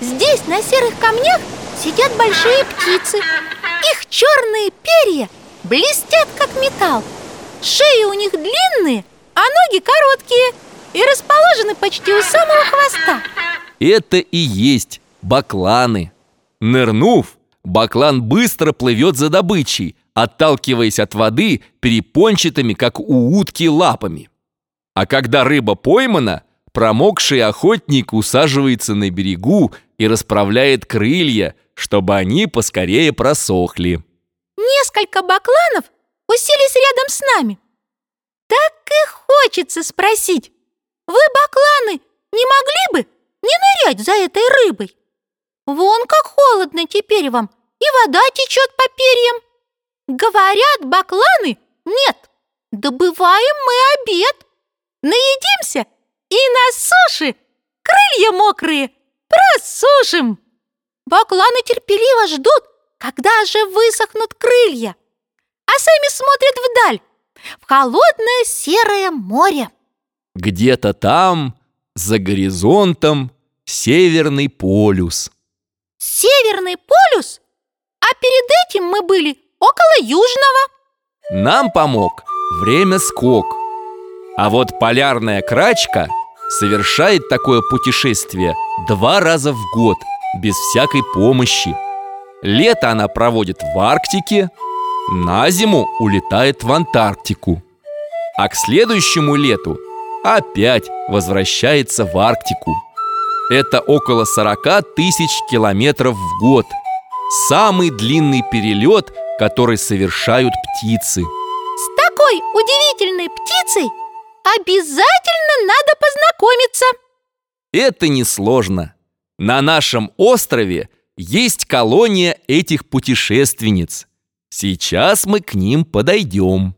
Здесь, на серых камнях, сидят большие птицы. Их черные перья блестят, как металл. Шеи у них длинные, а ноги короткие И расположены почти у самого хвоста. Это и есть бакланы. Нырнув, баклан быстро плывет за добычей Отталкиваясь от воды перепончатыми, как у утки, лапами. А когда рыба поймана, промокший охотник усаживается на берегу и расправляет крылья, чтобы они поскорее просохли. Несколько бакланов уселись рядом с нами. Так и хочется спросить, вы, бакланы, не могли бы не нырять за этой рыбой? Вон как холодно теперь вам, и вода течет по перьям. Говорят, бакланы, нет, добываем мы обед. Наедимся и на суше крылья мокрые просушим. Бакланы терпеливо ждут, когда же высохнут крылья, а сами смотрят вдаль, в холодное серое море. Где-то там, за горизонтом, Северный полюс. Северный полюс? А перед этим мы были около Южного. Нам помог время скок. А вот полярная крачка совершает такое путешествие два раза в год, без всякой помощи. Лето она проводит в Арктике, на зиму улетает в Антарктику. А к следующему лету опять возвращается в Арктику. Это около 40 тысяч километров в год. Самый длинный перелет, который совершают птицы. С такой удивительной птицей обязательно надо познакомиться. Это несложно. На нашем острове есть колония этих путешественниц. Сейчас мы к ним подойдем.